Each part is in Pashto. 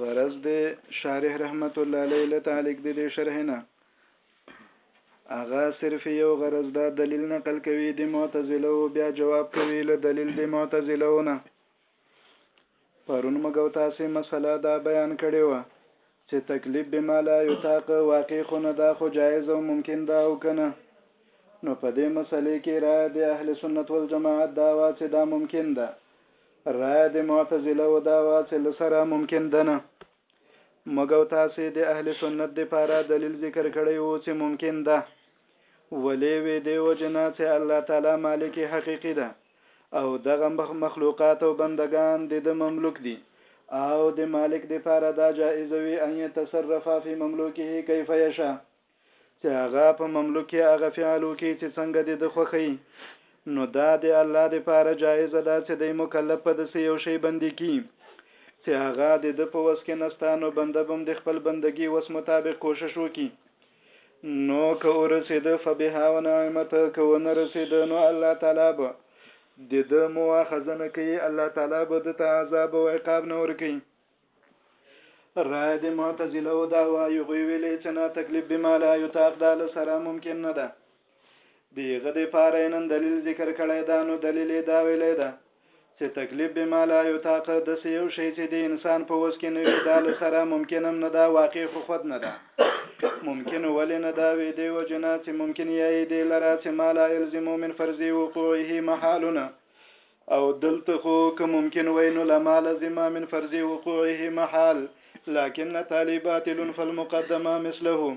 غرض د شارح رحمت الله علیه له تعلق د دې شرح نه اغا صرف یو غرض دا دلیل نقل کوي د معتزله او بیا جواب کوي له دلیل د معتزله نه پرون مګو تاسو مسله دا بیان کړې و چه تکلیف بما لا یطاق واقع خو نه دا خو جایز او ممکن ده او که نه؟ نو په دې مسئلې کې رایه د اهل سنت والجماعت دا وه چه دا ممکن ده. رایه د معتزله و دا وه چه لسره ممکن دنه. موږ او تاسې د اهل سنت دپاره دلیل ذکر کړی وو چه ممکن ده. ولې وې دې وجه نه چې الله تعالی مالک حقیقي ده او دغه مخلوقات او بندګان د ده مملوک دي او د مالک د پاره دا جائز وي ان يتصرف في مملوکه کیف یشاء چې هغه په مملوک کې هغه فعل وکړي چې څنګه د ده خوښي نو دا د الله د پاره جائز ده چې دی مکلف په دسې یو شی بندي کی چې هغه د ده په وس کې نسته نو بنده بم د خپل بندګي وس مطابق کوشش وکړي نو که ورسیده فبها ونعمت که ونه رسیده نو الله تعالی به د ده مواخذه نه کوي الله تعالی به د ته عذاب او عقاب نه ورکوي رای د معتزله او دعوا یغوی ویلې چې نه تکلیف بما لا یطاق دا له سره ممکن نه ده د هغه د پاره نن دلیل ذکر کړی دا نو دلیل یې دا ویلی ده چې تکلیف به ما لا یطاق د سې یو شی چې د انسان په وس کې نه وي دا له سره ممکن هم نه ده واقع خو خود نه ده ممکن ولې نه دا وي دی وجنا چې ممکن یې دی لره چې ما لا یلزمو من فرضي وقوعه محالونه او دلته خو که ممکن وای نو لما لزم من فرضي وقوعه محال لكن طالبات فالمقدمه مثله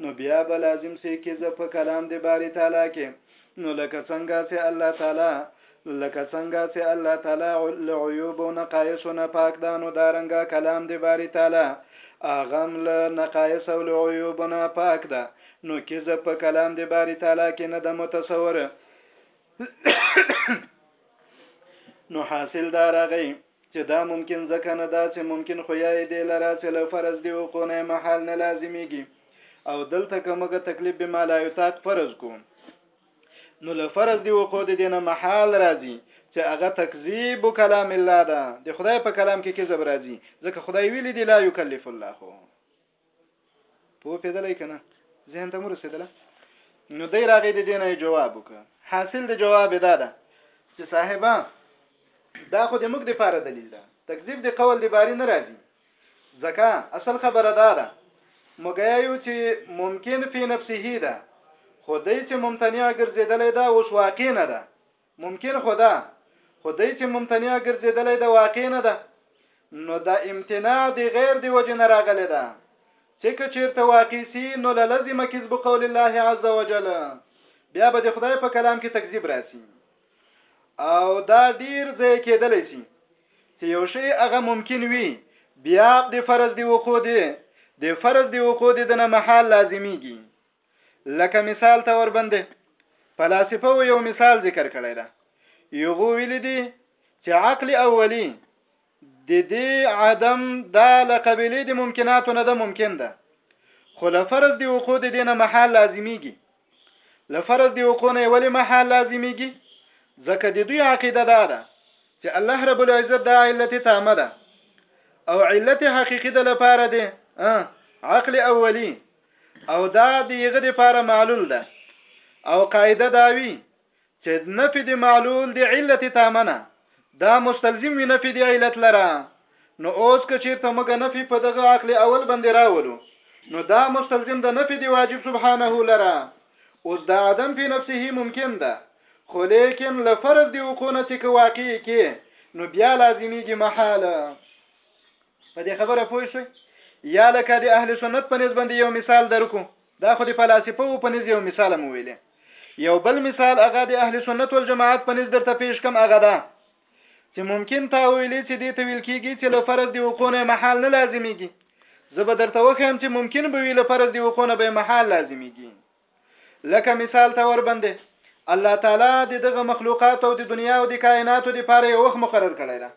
نو بیا به لازم سي کې زه په کلام د باری تعالی کې نو لکه څنګه چې الله تعالی لکه څنګه چې الله تعالی له عیوب او نقایص نه پاک ده نو دا رنګه کلام د باری تعالی اغم له نقایص او له عیوب نه پاک ده نو کې زه په کلام د باری تعالی کې نه د متصور نو حاصل دا راغی چې دا ممکن ځکه نه دا چې ممکن خو یې دی لره چې له فرض دی وقونه محال نه لازمیږي او دلته کومګه تکلیف به ما لا یطاق فرض کو نو له فرض دی وقوع د دینه محال راځي چې هغه تکذیب کلام الله ده د خدای په کلام کې کذب راځي ځکه خدای ویلي دی لا یکلف الله په پیدلې کنه ذهن ته مرسیدله نو دی راغی د دینه جواب وکړه حاصل د جواب دا ده چې صاحبہ دا خو د موږ د پاره دلیل ده تکذیب د قول د باری نه راځي ځکه اصل خبره دا ده موږ یو چې ممکن فی نفسه ده خو دای چې ممتنع ګرځیدلې ده اوس واقع نه ده ممکن خو ده خو دی چې ممتنع ګرځیدلی د واقع نه ده نو د امتناع دی غیر دی وجه نه راغلی ده چې که چیرته واقع سی نو للزم کذب قول الله عز وجل بیا به د خدای په کلام کې تکذیب راسي او دا ډیر ځای کېدلی سي چې یو شی هغه ممکن وي بیا د فرض دی وقوع دی د فرض دی وقوع دی د نه محال لازمیږي لکه مثال ته وربندې فلاسفه یو مثال ذکر کړی دا یغو ویل دي چې عقل اولی د دې عدم دا لقبلې د ممکناتو نه ده ممکن ده خو لفرض دی وقوع د دینه محال لازمیږي لفرض دی وقوع نه ولی محال لازمیږي ځکه د دوی عقیده دا ده چې الله رب العزت دا علت تامه ده او علت حقیقی د لپاره دی عقل اولی او دا د یغه د لپاره معلول ده او قاعده داوی چې نفي د معلول د علت تامنه دا مستلزم وي نفي د علت لره نو اوس که چیرته موږ نفي په دغه عقل اول باندې راولو نو دا مستلزم د نفي دی واجب سبحانه لره اوس دا عدم په نفسه ممکن ده خو لیکن لفرض دی وقونه چې که واقع کې نو بیا لازمیږي محاله په دې خبره پوه شئ یا لکه د اهل سنت په نسبت یو مثال درکو دا خو د فلسفه په نسبت یو مثال مو ویلې یو بل مثال هغه د اهل سنت والجماعت په نسبت درته پیش کم هغه دا چې ممکن تا ویلې چې دې تویل کیږي چې له فرض دی وقونه محال نه لازمیږي زه به درته وخم چې ممکن به ویل فرض دی وقونه به محال لازمیږي لکه مثال ته وربندې الله تعالی د دغه مخلوقات او د دنیا او د کائناتو د پاره یو وخت مقرر کړی دا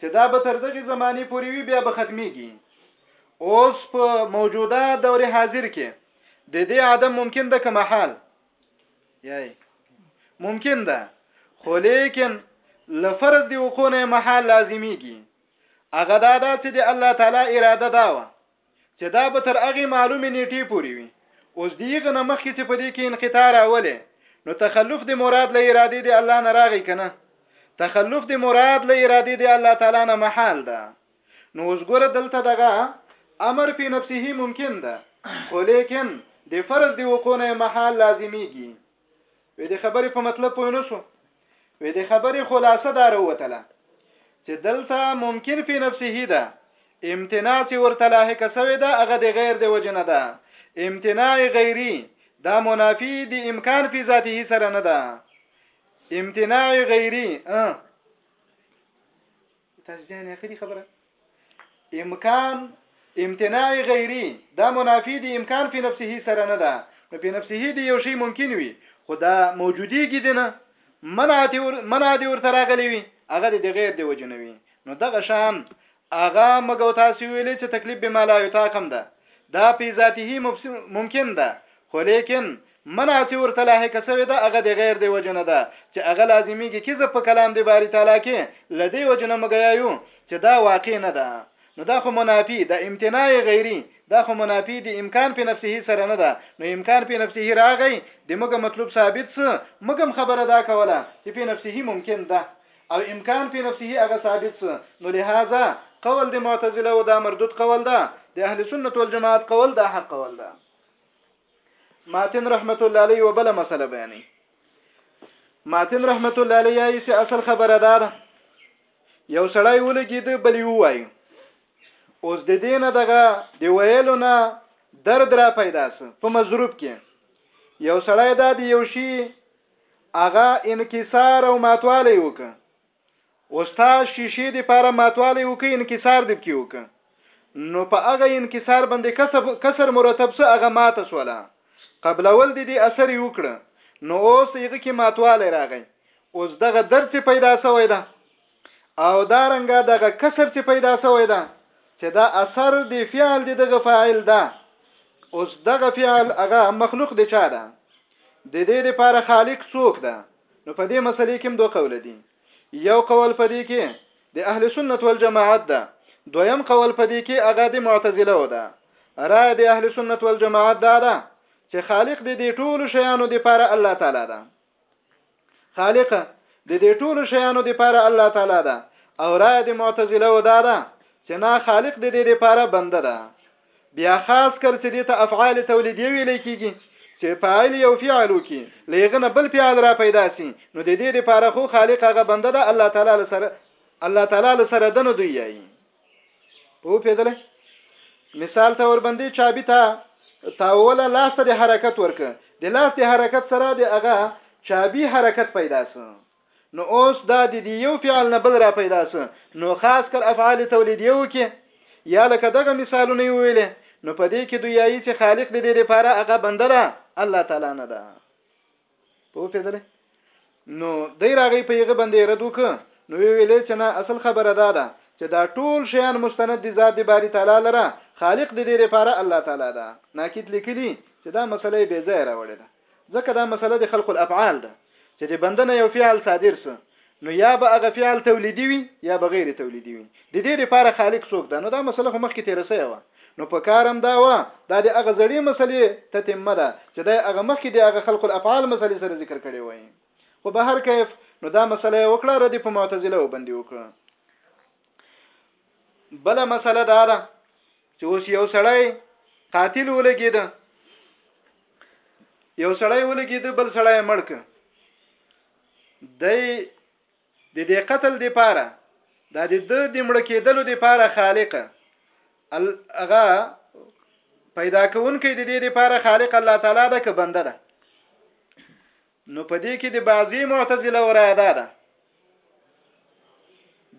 چې دا به تر دغه زمانه پورې وی بیا به ختميږي اوس په موجوده دور حاضر کې د دې عدم ممکن ده که محال یای ممکن ده خو لیکن لفرض دی وقونه محال لازمیږي هغه دا ده چې د الله تعالی اراده دا و چې دا به تر هغې معلومې نېټې پورې وي. اوس د هغه نه مخکې چې په دې کې انقطاع راولې نو تخلف دې مراد له ارادې دې الله نه راغی که نه؟ تخلف دې مراد له ارادې دې الله تعالی نه محال ده. نو اوس ګوره دلته دغه امر فی نفسه ممکن ده خو لیکن د فرض دی وقوع نه محال لازمیږي وې د خبرې په مطلب پوه نه شو وې د خبرې خلاصه دار وتله چې دلته ممکن په نفسه ده امتناع چې ورته لاحقه سوې ده هغه د غیر د وجه نه ده امتناع غیری دا منافی د امکان په ذاته سره نه ده امتناع غیری تاسو ځان یې کړی خبره امکان امتناع غیری دا منافی دی امکان په نفسه سره نه ده نو په نفسه دی یو شی ممکن وي خو دا موجودی کې نه منع دی ور منع دی ور سره غلی وي هغه د غیر دی وجنوي نو دغه شان هغه مګو تاسو ویلې چې تکلیف به مالا یو تاکم ده دا په ذاته ممکن ده خو لیکن منع چه ورته لاحقه سوی ده هغه د غیر دی وجه نه ده چه هغه لازمیږی کذب په کلام دی باری تعالی کی له دی وجه نه موږ یایو چه دا واقع نه ده نو دا خو منافی ده امتناع غیری دا خو منافی دی امکان په نفسه سره نه ده نو امکان په نفسه راغی د موږ مطلوب ثابت سو موږ هم خبره دا کوله چه په نفسه ممکن ده او امکان په نفسه هغه ثابت سو نو لهذا قول د معتزله او دا مردود قول ده د اهل سنت والجماعت قول دا حق قول ده ماتن رحمت الله علیه یو بل مسله بیانې ماتن رحمت الله علیه یې چې اصل خبره ده دا یو سړی ولګید بلی وای اوس د دینه دغه دی ویلو نه درد را پیدا سه په مضروب کې یو سړی دا دی یو شی اغا انکسار او ماتوالی وک استاد شیشې دی پاره ماتوالی وکه انکسار دی پکی وکه نو په هغه انکسار باندې کسب کسر مرتب سه هغه ماته سوله قبلول دي دي اثر یو کړ نو اوس یغه کې ماتواله راغی اوس دغه درس پیدا سوی ده او دا رنګه دغه کسر چې پیدا سوی ده چې دا اثر دی فعل دی دغه فاعل ده اوس دغه فعل هغه مخلوق دی چا ده د دې لپاره خالق څوک ده نو په دې مسلې کې دوه قول دي یو قول په دې کې د اهل سنت والجماعت ده دویم قول په دې کې هغه د معتزله و ده رائے د اهل سنت والجماعت دا ده چې خالق د دې ټولو شیانو لپاره الله تعالی ده خالقه د دې ټولو شیانو د پاره الله تعالی ده او رائے د معتزله و دا ده چې نه خالق د دې د پاره بنده ده بیا خاص کر چې دته افعال تولیدیه ویل کیږي چې فاعل یو فعل وکي لېغنه بل فعل را پیدا سي نو د دې لپاره خو خالق هغه بنده ده الله تعالی سره الله تعالی سره دنه دوی یي په پیدلې مثال ته وربندې چابي ته تاوله لاس ته د حرکت ورک د لاس د حرکت سره د هغه چابي حرکت پیدا سو نو اوس دا د دې یو فعل نه بل را پیدا سو نو خاص کر افعال تولیدیو کې یا لکه دغه مثالونه ویل نو په دې کې دویایي چې خالق دې دې لپاره هغه بنده ده الله تعالی نه ده په پیدلې نو دی راغی په یغه باندې رد وک نو ویلې چې نه اصل خبره ده ده چې دا ټول شیان مستند دي ذات دی باری تعالی لره خالق دې دې لپاره الله تعالی ده ناکید لیکلی چې دا مسله به ځای راوړې ده ځکه دا مسله د خلق الافعال ده چې د بندنه یو فعل صادر سه نو یا به هغه فعل تولیدي وي یا به غیر تولیدي وي د دې لپاره خالق څوک ده نو دا مسله خو مخکې تیر سوی و نو په کارم دا و دا د هغه زړې مسلې تتمه ده چې دا هغه مخکې د هغه خلق الافعال مسلې سره ذکر کړي وای خو به هر کیف نو دا مسله وکړه ردی په معتزله وبندي وکړه بل مسله دا ده چې اوس یو سړی قاتل ولګید یو سړی ولګید بل سړی مړک دی د دې قتل د پاره دا د د د مړ کېدلو د پاره خالق هغه پیدا کوونکی د دې د پاره خالق الله تعالی ده که بنده ده نو په دې کې د بعضی معتزله او راده ده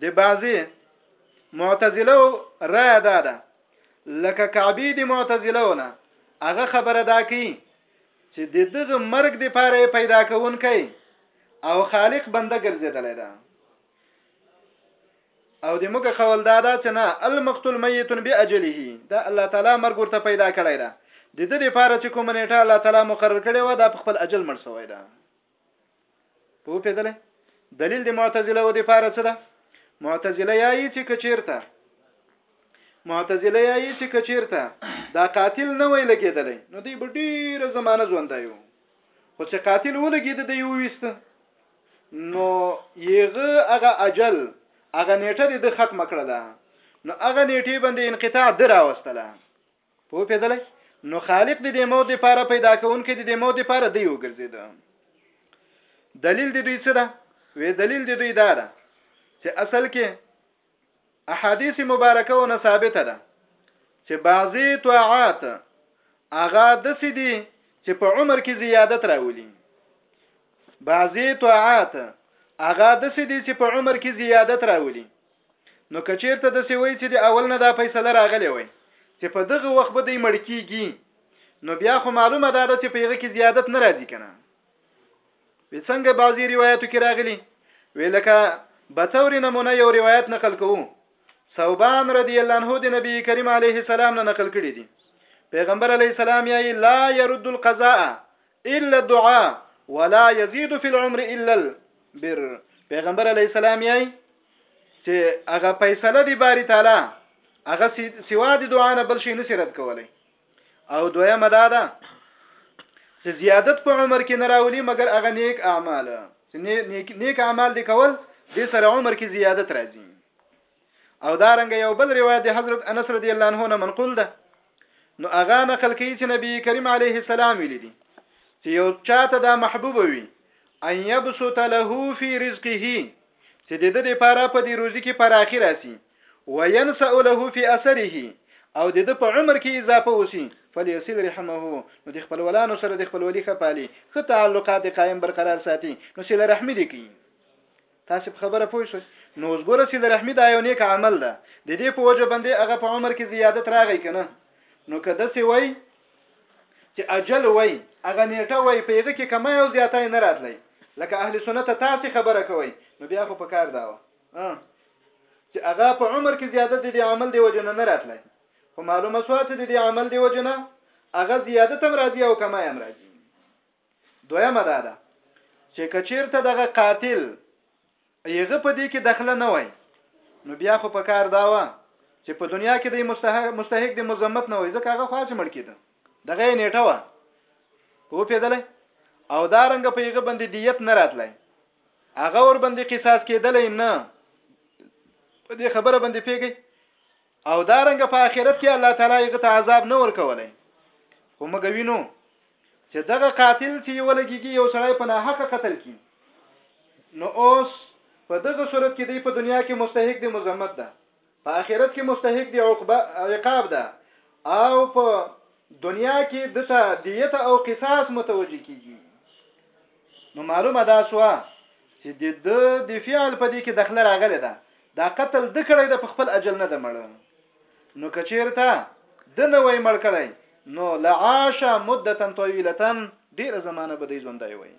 د بعضی معتزله او راده ده لکه کعبی د معتزله ونه هغه خبره دا کوي چې د دغه مرګ د پاره یې پیدا کوونکی او خالق بنده ګرځیدلی ده او د موږ قول دا ده چې نه المقتول میت باجله دا الله تعالی مرګ ورته پیدا کړی ده د دې لپاره چې کوم نیټه الله تعالی مقرر کړی و دا په خپل اجل مړ شوی ده په پیدل دلیل د معتزله و د پاره څه ده معتزله یایي چې کچیرته معتزله یایي چې کچیرته دا قاتل نه وی لګیدلې نو دی به ډیره زمانه ژوندایو خو چې قاتل ولګید دی یو وست نو یغه هغه اجل هغه نیټه د ختم کړله نو هغه نیټه باندې انقطاع دراوستله پوپیدلی نو خالق د دې موت لپاره پیدا کونکي د دې موت لپاره دی وګرځیده دلیل د دوی څه ده وې دلیل د دوی دا ده چې اصل کې احادیث مبارکه او ثابته ده چې بعضی طاعات اغا د سدي چې په عمر کې زیادت راولي بعضی طاعات اغا د سدي چې په عمر کې زیادت راولي نو که چېرته داسې وای چې د اول نه دا فیصله راغلې وای چې په دغه وخت به دی مړ کېږي نو بیا خو معلومه ده چې په هغه کې زیادت نه راځي کنه وی څنګه بعضی روایتو کې راغلي وی لکه بتوري نمونه یو روایت نقل کوو ثوبان رضی الله عنه د نبی کریم علیه السلام نه نقل کړی دی پیغمبر علیه السلام یې لا يرد القضاء الا الدعاء ولا يزيد في العمر الا البر پیغمبر علی السلام یې چې هغه فیصله دی باری تعالی هغه سوا د دعا نه بل شي نه سرت کولای او دویمه دا ده چې زیادت په عمر کې نه راولي مګر هغه نیک اعمال نیک نیک اعمال دي کول د سره عمر کې زیادت راځي او دا رنګ یو بل روایت د حضرت انس رضی الله عنه نه منقول ده نو اغا نقل کوي چې نبی کریم علیه السلام ویلي دي چې یو چاته دا محبوب وي ان یبسط له فی رزقه چې د دې لپاره په دې روزي کې پراخي راسي وینسأ له فی اثره او د دې په عمر کې اضافه وسی فلیصل رحمه نو د خپل ولانو سره د خپل ولی خپالي خه تعلقات قائم برقرار ساتي نو سله رحمی دي کوي تاسې په خبره پوه شوئ؟ نو اوس ګوره صله رحمي دا یو نیک عمل ده، د دې په وجه باندې هغه په عمر کې زیادت راغی که نه؟ نو که داسې وای چې اجل وای هغه نیټه وای په هغه کې کمای او زیاتای نه راتلی لکه اهل سنت تاسې خبره کوي نو بیا خو په کار دا و چې هغه په عمر کې زیادت د دې عمل دی وجنه نه راتلی خو معلومه سوا چې د دې عمل دی وجنه هغه زیادت هم راځي او کمای هم راځي دویمه دا ده چې که چېرته دغه قاتل یغه په دې کې دخله نه وای نو بیا خو په کار دا وه چې په دنیا کې د مستحق مستحق د مزمت نه وای ځکه هغه خو هڅه مړ کېده دغه نیټه وه په پیدلې او دا رنګ په یغه باندې دیت نه راتلای هغه ور باندې قصاص کېدلې نه په دې خبره باندې پیګي او دا رنګ په آخرت کې الله تعالی هغه ته عذاب نه ورکولای خو موږ وینو چې دغه قاتل چې یو لګیږي یو سړی په ناحق قتل کی نو اوس په دغه صورت کې دی په دنیا کې مستحق دی مزمت ده په آخرت کې مستحق دی عقبه عقاب ده او په دنیا کې دته دیت او قصاص متوجي کیږي نو معلومه ده سوا چې د د فعل په دې کې دخل راغلی ده دا قتل ده کړی ده په خپل اجل نه ده مړه نو کچیرته ده نه وای مړ کړی نو لعاش مدتا طویلتا ډیره زمانه به دی ژوندای وای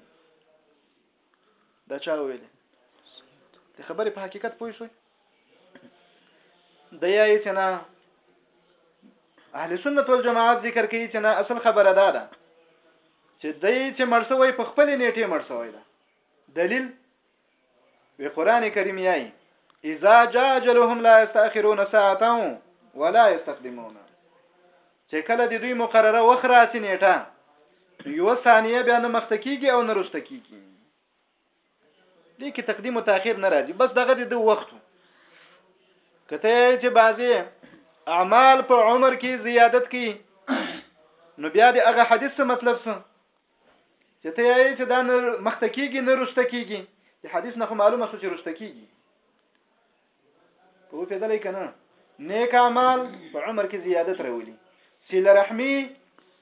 دا چا ویل د خبرې په حقیقت پوه شوي د یای چې نه اهل سنت والجماعت ذکر کوي چې نه اصل خبره ده ده چې دای چې مرسوي په خپل نیټه مرسوي ده دلیل وی قران کریم یای اذا جاء اجلهم لا يستاخرون ساعه ولا يستقدمون چې کله د دوی مقرره وخت راسي نیټه یو ثانیه بیا نه مخته کیږي او نه رسته کیږي دې کې تقدیم او تاخير نه راځي بس دغه د وخت کته چې بعضي اعمال په عمر کې زیادت کی نو بیا د هغه حدیث څه مطلب څه چې ته یې چې دا نه مخته کیږي نه رسته کیږي د حدیث نه معلومه شو چې رسته کیږي په دې دلې کنه نیک اعمال په عمر کې زیادت راولي سیل رحمی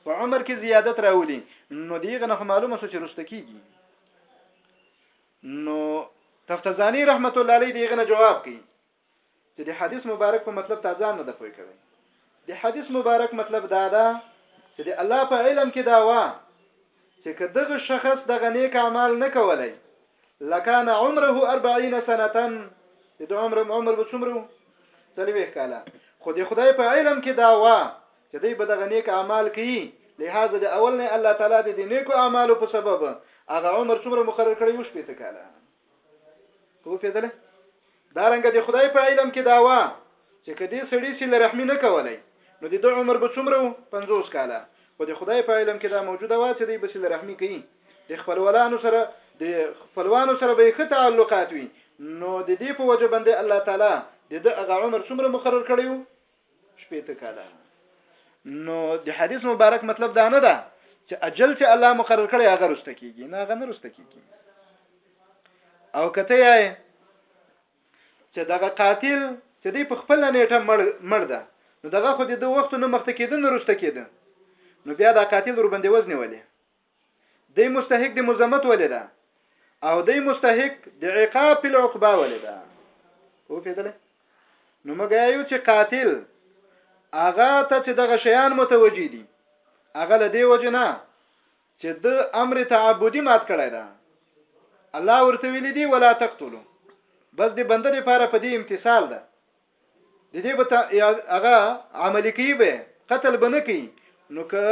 په عمر کې زیادت راولي نو دیغه نه معلومه شو چې رسته کیږي نو تفتزانی رحمت الله علیه دیغه نه جواب کوي چې د حدیث مبارک په مطلب تا ځان نه د پوي کړي د حدیث مبارک مطلب دا ده چې د الله په علم کې دا وا چې که دغه شخص دغه نیک اعمال نه کولای لکان عمره 40 سنه د دو عمر عمر به څومره تلويخ کاله خو د خدای په علم کې دا وا چې دوی به دغه نیک اعمال کوي لہذا د اول نه الله تعالی د نیکو اعمالو په سبب هغه عمر څومره مقرر کړی یو شپې ته کاله په پیدله دا رنګ د خدای په علم کې داوا چې کدی سړی سي لرحمي نه کولای نو د دوه عمر به څومره 50 کاله خو د خدای په علم کې دا موجوده وا چې دی به سي لرحمي کوي د خپلوانو سره د خپلوانو سره به ښه تعلقات وي نو د دې په وجه باندې الله تعالی د دغه عمر څومره مقرر کړیو شپېته کاله نو د حدیث مبارک مطلب دا نه ده چې اجل چې الله مقرر کړی هغه رسته کیږي نه هغه نه رسته کیږي او کته یې چې دغه قاتل چې دی په خپل نیټه مړ مړ ده نو دغه خو د دوه وخت نه مخته کېده نه رسته کېده نو بیا دا قاتل ور باندې وزنه ولې دی مستحق د مزمت ولې ده او دی مستحق د عقاب په عقبا ولې ده او پیدل نو موږ یو چې قاتل اغا ته چې دغه شیان متوجي دي اغه له دی وجه نه چې د امر تعبدي مات کړی ده الله ورته ویل دي ولا تقتلوا بس د بنده لپاره په دې امتثال ده د دې بتا هغه عملی کوي به قتل بنه کوي نو که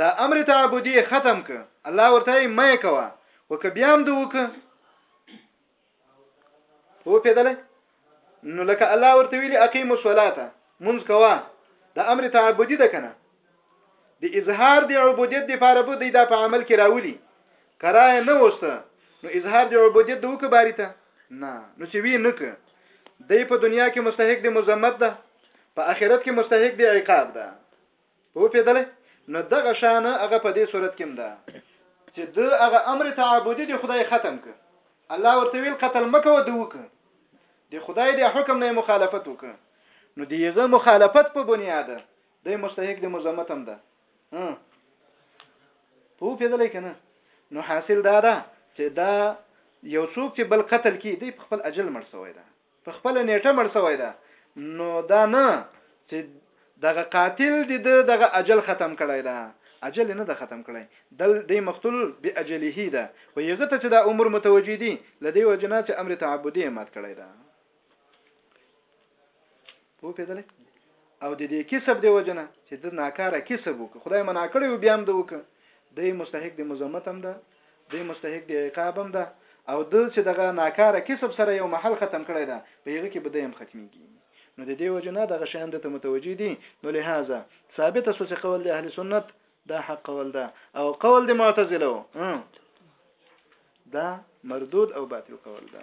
دا امر تعبدی ختم ک الله ورته مې کوا وک بیا هم دوک هو پیدل نو لکه الله ورته ویلي اقیم الصلاه منځ کوا دا امر تعبدی ده کنه د اظهار د عبودیت د لپاره به دی دا په عمل کې راولي کرای نه وسه نو اظهار د عبودیت د وکباري ته نه نو چې وی نه ک دی په دنیا کې مستحق د مزمت ده په آخرت کې مستحق د عقاب ده په پیدل نو دغه شان هغه په دې صورت کې ده چې د هغه امر تعبدي د خدای ختم ک الله ورته ویل قتل مکه و دوک د خدای د حکم نه مخالفت وک نو دیغه مخالفت په بنیاد دی مستحق د مزمت هم ده ها په پیدلې کنه نو حاصل دا ده چې دا یو څوک چې بل قتل کی دی په خپل اجل مړ شوی ده په خپل نیټه مړ شوی ده نو دا نه چې دغه قاتل دی دغه اجل ختم کړی دا اجل نه ده ختم کړی دل دی مقتول به اجله ده خو یغه ته چې دا عمر متوجی دی لدی وجنا چې امر تعبدی مات کړی دا پوهېدلی او د دې کسب دی وجنه چې د ناکاره کسب وک خدای منا کړی او بیا هم د وک دی مستحق دی مزمت هم ده دی مستحق دی عقاب هم ده او د چې دغه ناکاره کسب سره یو محل ختم کړی ده په هغه کې بده هم ختميږي نو د دې وجنه دغه شیان د ته متوجي دي نو لهدا ثابت سو چې قول د اهل سنت دا حق قول ده او قول د معتزله دا مردود او باطل قول ده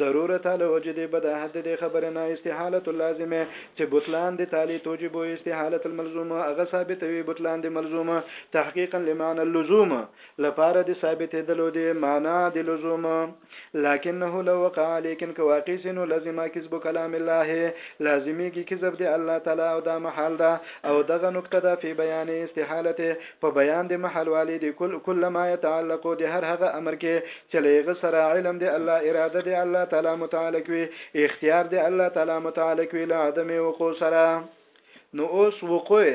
ضرور تا له وجې دې بداهت د دې خبرې نه استحالت اللازمه چې بطلان د تالي توجب استحالت الملزوم هغه ثابتوي بطلان د ملزوم تحقیقا لمعنى اللزوم لپاره د ثابتېدلو د معنی د لزوم لکنه لو وقع لیکن که واقع سي نو لزمه کذب کلام الله لازمېږي کذب د الله تعالی او دا محال ده او دغه نکته ده فی بیان استحالته په بیان د محالوالي د کل کل ما یتعلق د هر هغه امر کې چې له هغه سره علم د الله، اراده د الله تعالی متعلق وي، اختیار د الله تعالی متعلق وي له عدم وقوع سره نو اوس وقوع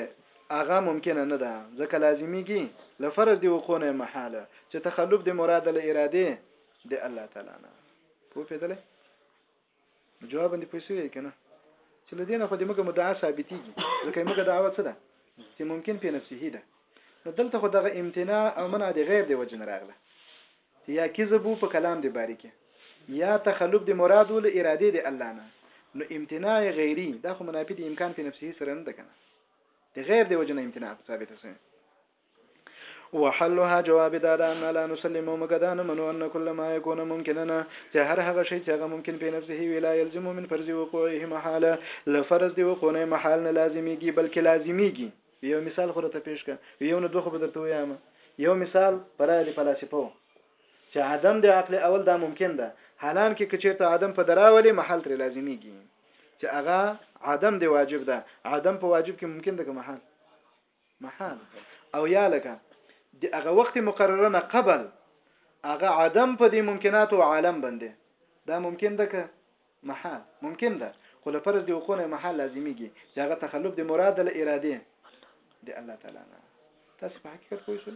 هغه ممکنه نه ده ځکه لازمیږي له فرض د وقوع نه محاله چې تخلف د مراد له اراده د الله تعالی نه پوه پیدلې نو جواب باندې پوه شوی کنه چې لدې نه خو دې موږ مدعا ثابتېږي ځکه موږ دعوه څه ده چې ممکن په نفسه ده نو دلته خو دغه امتناع او منع د غیر دی وجن راغله چې یا کذب په کلام دی باریکه یا تخلف دی مراد ول اراده دی الله نه نو امتناع غیری دا خو منافی دی امکان په نفسه سره نه ده کنه د غیر دی وجن امتناع ثابته سوی وحلها جواب دا ده ان لا نسلم مګه دا نه منو ان کل ما يكون ممکننا چې هر هغه شی چې هغه ممکن په نفسه وی لا يلزم من فرض وقوعه محاله لفرض دی وقوع نه محال نه لازميږي بلکې لازميږي یو مثال خو ته پیش کا یو نه دوه خو درته وایم یو مثال پرای دی فلسفو چې عدم د عقل اول دا ممکن ده حالان کې کچیرته عدم په دراولي محل تر لازميږي چې هغه عدم دی واجب ده عدم په واجب کې ممکن ده که محل محال او یا لکه د هغه وخت مقرره نه قبل هغه عدم په دې ممکنات او عالم باندې دا ممکن ده که محال ممکن ده خو لپاره د وقوع نه محال لازمیږي چې هغه تخلف د مراد له اراده دی الله تعالی نه تاسو په حقیقت پوه شئ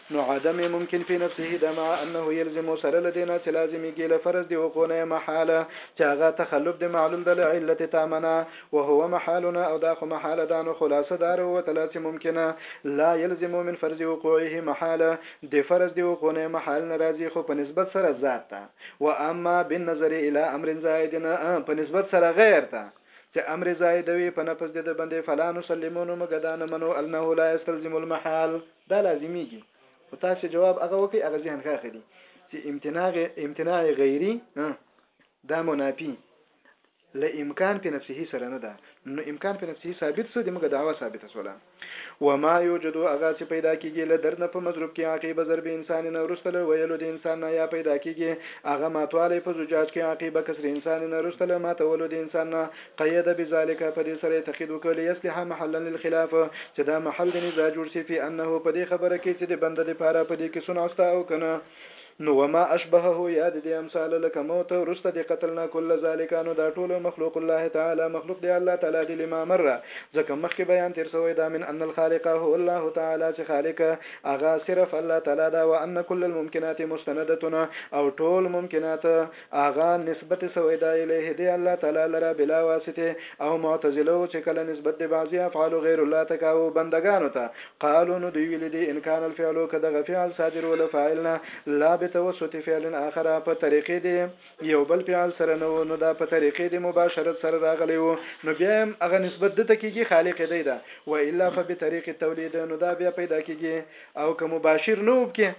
نو عدم ممکن فی نفسه ده مع انه یلزم سره له دې نه چې لازمیږي له فرض د وقوع نه محاله چې هغه تخلف د معلول ده له علت تامه نه وهو محال نه او دا خو محاله ده نو خلاصه دا راووتله چې ممکن لا یلزم من فرض وقوعه محاله د فرض د وقوع نه محال نه راځي خو په نسبت سره ذات ته واما بالنظر الی امر زائد نه په نسبت سره غیر ته چې امر زائد وي په نفس د ده باندې فلا نسلمو نو موږ دا نه منو انه لا یستلزم المحال دا لازمیږي خو تاسو چې جواب هغه وکي هغه ذهن ښه اخلي چې امتناع امتناع غیري دا منافي له امکان په نفسه سره نه ده نو امکان په نفسه ثابت سو د موږ دعوا ثابت سوله و ما یوجد اغه چې پیدا کیږي له درد نه په مضروب کې عقیب ضرب انسان نه رستل ویلو د انسان نه یا پیدا کیږي اغه ماتواله په زجاج کې عقیب کسر انسان نه رستل ماتولو د انسان نه قيد بذلک په دې سره يې تقيد وکړ ليصلح محلا للخلاف چې دا محل د نزاع جوړ شي في انه په دې خبره کې چې د بنده لپاره په دې کې صنع شته او کنه نو وما اشبهه یا د دې امثال لکه موت ورسته د قتل نه کل ذالک نو دا ټول مخلوق الله تعالی مخلوق دی الله تعالی دی لما مر ځکه مخکې بیان تیر سوی دا من ان الخالق هو الله تعالی چې خالق اغا صرف الله تعالی دا وان کل الممکنات مستندتنا او ټول ممکنات هغه نسبت سوی ده الیه دی الله تعالی لره بلا واسطه او معتزله وو چې کله نسبت د بعضی افعالو غیر الله ته کاوه بندګانو ته قالو نو دوی ویلی دی ان کان الفعل که دغه فعل صادر و له فاعل نه لا بتوسط فعل آخر په طریقې دی یو بل فعل سره نه و نو دا په طریقې دی مباشرت سره راغلی و نو بیا هم هغه نسبت دته کیږي خالق دی ده و الا فبطریق التولید نو دا بیا پیدا کیږي او که مباشر نه وبکه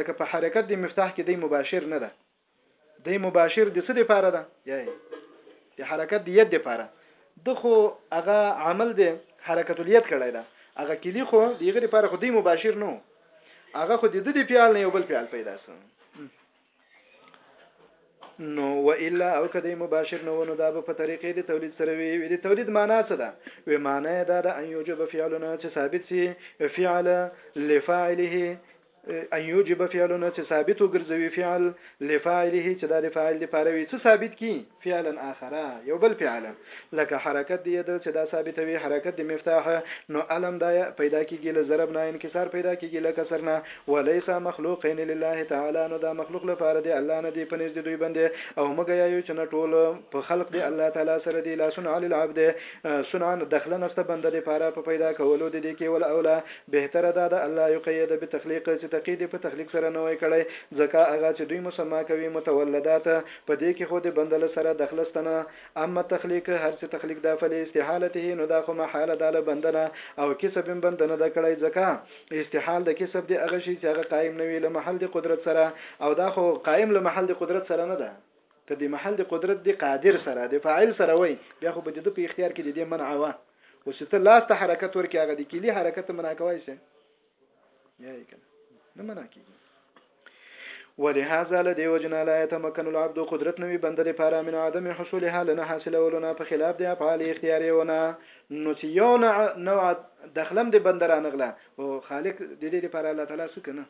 لکه په حرکت دی مفتاح کې دی مباشر نه ده د مباشر د څه لپاره ده یعنی د حرکت د ید لپاره د خو هغه عمل دی حرکت الید کړی دا هغه کلی خو دیغه لپاره خو دی مباشر نو هغه خو د دې پیال نه یو بل پیال پیدا سو نو و الا او کدی مباشر نو نو دا په طریقې د تولید سره وی وی د تولید معنا څه ده وی معنا دا د ان یوجب فعلنا چې ثابت سي فعل لفاعله ان یوجب فعلونه چې ثابت وګرځوي فعل لفاعله چې دا د فاعل لپاره وي څه ثابت کی فعلا اخره یو بل فعل لکه حرکت دی د چې دا ثابت وي حرکت د مفتاح نو علم دا پیدا کیږي له ضرب نه انکسار پیدا کیږي له کسر نه وليس مخلوقین لله تعالی نو دا مخلوق لپاره دی الله نه دی پنځ دی دوی باندې او مګ یایو چې نه ټول په خلق دی الله تعالی سره دی لا سن علی العبد سنان دخل نشته بنده لپاره په پیدا کولو دی کې ول اولا بهتره دا ده الله يقيد بتخليق چې تقيد يې په تخليق سره نه وای کړی ځکا هغه چې دوی مسما کوي متولدات په دې کې خو د بنده له سره دخله سته نه اما التخليق هر چې تخليق ده فلي استحالته نو دا خو محاله ده له بنده نه او کسب يم بنده نه ده کړی ځکا استحال د کسب د هغه شي چې هغه قائم نه وي له محل د قدرت سره او دا خو قائم له محل د قدرت سره نه ده. که د محل د قدرت د قادر سره د فاعل سره وای بیا خو به د په اختیار کې د دې منع وه اوس چې ته لاس ته حرکت ورکې هغه د کلی حرکت ته منع کوي سه یا یې کنه نه منع کیږي ولهذا لدی وجنا لا يتمكن العبد قدرت نوی بنده د پاره من عدم حصول حال نه حاصل ولونه په خلاف د افعال اختیاري ونه نو چې یو نوع دخلم د بنده رانغله او خالق د دې لپاره الله تعالی څه کنه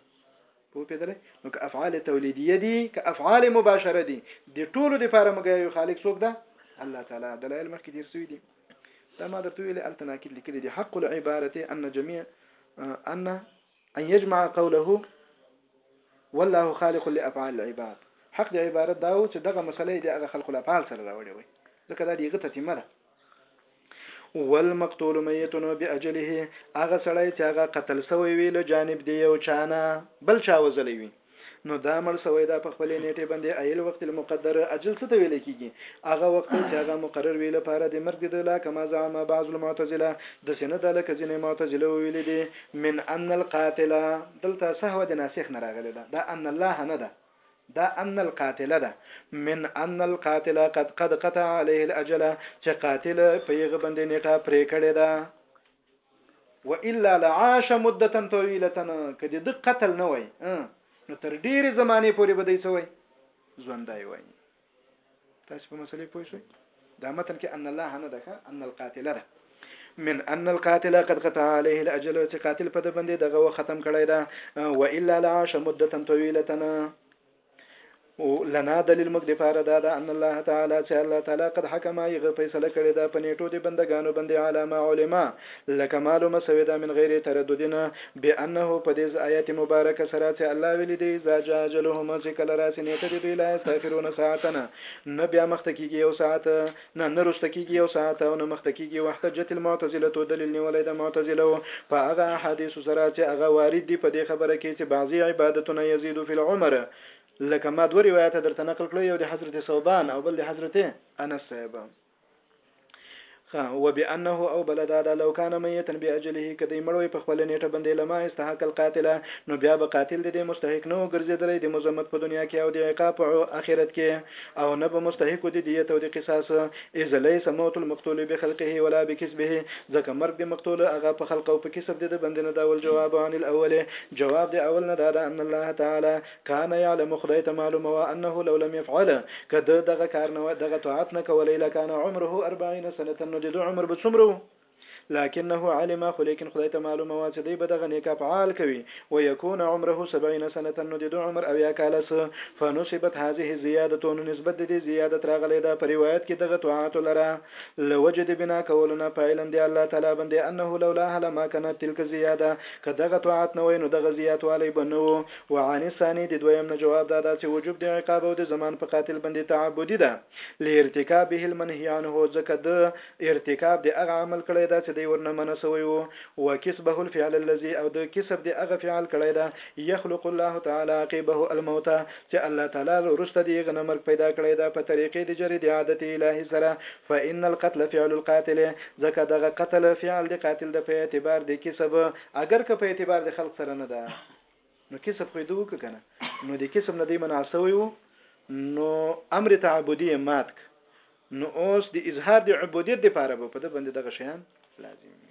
په پیدلې نو که افعال تولیدیه دي که افعال مباشره دي د ټولو لپاره مګر یو خالق څوک ده الله تعالی دلایل مخکې دیر سوی دي دا ما درته ویلې الته ناکید لیکلي دي حق العبارت ان جميع ان ان يجمع قوله والله خالق لافعال العباد حق د عبارت دا و چې دغه مسله دی هغه خلق الافعال سره راوړي وي ځکه دا دیغه تتمه ده والمقتول میتون باجله هغه سړی چې هغه قتل سوی وی له جانب دی یو چانه بل چا وزلی وی نو دا مړ سوی دا په خپلې نیټې باندې ایل وقت المقدر اجل څه ته ویل کیږي هغه وخت چې هغه مقرر وی لپاره د مرګ د لا کما زعم بعض المعتزله د سینه د لکه ځینې معتزله ویل دي من ان القاتل دلته سهو د ناسخ نه راغلی ده دا ان الله نه ده دا ان القاتل ده من ان القاتل قد قد قطع عليه الاجل چې قاتل په یغه باندې نیټه پرې کړې ده والا لعاش مدة طويلة که د ده قتل نه وای نو تر ډېرې زمانې پورې به دی څه وای ژوندای وای تاسو په مسلې پوه شئ دا متن کې ان الله نه ده ان القاتل ده من ان القاتل قد قطع عليه الاجل چې قاتل په د باندې دغه ختم کړی دا والا لعاش مدة طويلة لنا دلیل موږ لپاره دا ده ان الله تعالی چې الله تعالی قد حکم ایغه فیصله کړې ده په نیټو د بندګانو باندې علامه علما لکه معلومه سوې ده من غیر تردد نه بانه په دې آیت مبارک سره چې الله ویلي دی اذا جاء اجلهم چې کله راسي نیټه د دوی لا استغفرون ساعتنا نه بیا مخته کیږي یو ساعت نه نه روسته کیږي یو ساعت او نه مخته کیږي واحتجت المعتزلة دلیل نیولی د معتزلو په هغه احادیثو سره چې هغه وارد دي په دې خبره کې چې بعضي عبادتونه یزید فی العمر لکه ما دوه روایته درته نقل کړو یو د حضرت ثوبان او بل د حضرت انس صاحب ښه وبانه او بل دا ده لو کان میتا باجله که دی مړوي په خپل نیټه باندې لما استحق القاتله نو بیا به قاتل د دې مستحق نه وګرځیدلی د مذمت په دنیا کې او د عقاب په آخرت کې او نه به مستحق د دیت او د قصاص، اذ لیس موت المقتول بخلقه ولا بکسبه، ځکه مرګ د مقتول هغه په خلق او په کسب د ده باندې نه ده، والجواب عن الاول، جواب د اول نه دا ده، ان الله تعالی کان یعلم، خدای ته معلومه وه، انه لو لم یفعل، که ده دغه کار نه وای، دغه طاعت نه کولای، لکان عمره اربعین سنة، نو د ده عمر به څومره و؟ لکنه علم خو لیکن خدای ته معلومه وه چې دی به دغه نیک افعال کوي ویکون عمره سبعین سنة نو د ده عمر اویا کاله سو فنسبت هذه الزیادة نو نسبت د دې زیادت راغلی ده په روایت کې دغه طاعت لره له وجې د بنا کولو نه په علم د الله تعالی باندې انه لولاها لما کنت تلک الزیادة که دغه طاعت نه وای نو دغه زیاتوالی به نه وو وعن الثاني د دویم نه جواب دا ده چې وجوب د عقاب او د زمان په قاتل باندې تعبدي ده لارتکابه المنهی عنه ځکه ده ارتکاب دې هغه عمل کړی ده چې دی ورنه منع سوی وو، وکسبه الفعل الذي او د کسب دې هغه فعل کړی ده، يخلق الله تعالی عقيبه الموت چې الله تعالی وروسته د هغه نه مرګ پيدا کړی ده په طريقې د جري د عادت الهي سره، فان القتل فعل القاتل ځکه دغه قتل فعل د قاتل ده په اعتبار د کسب، اګر که په اعتبار د خلق سره نه ده نو کسب خو يې ده وکړ کنه نو د کسب نه دی منع سوی وو نو امر تعبدي يې مات کړ. نو اوس د اظهار د عبودیت لپاره به په د باندې دغه شیان لازم وي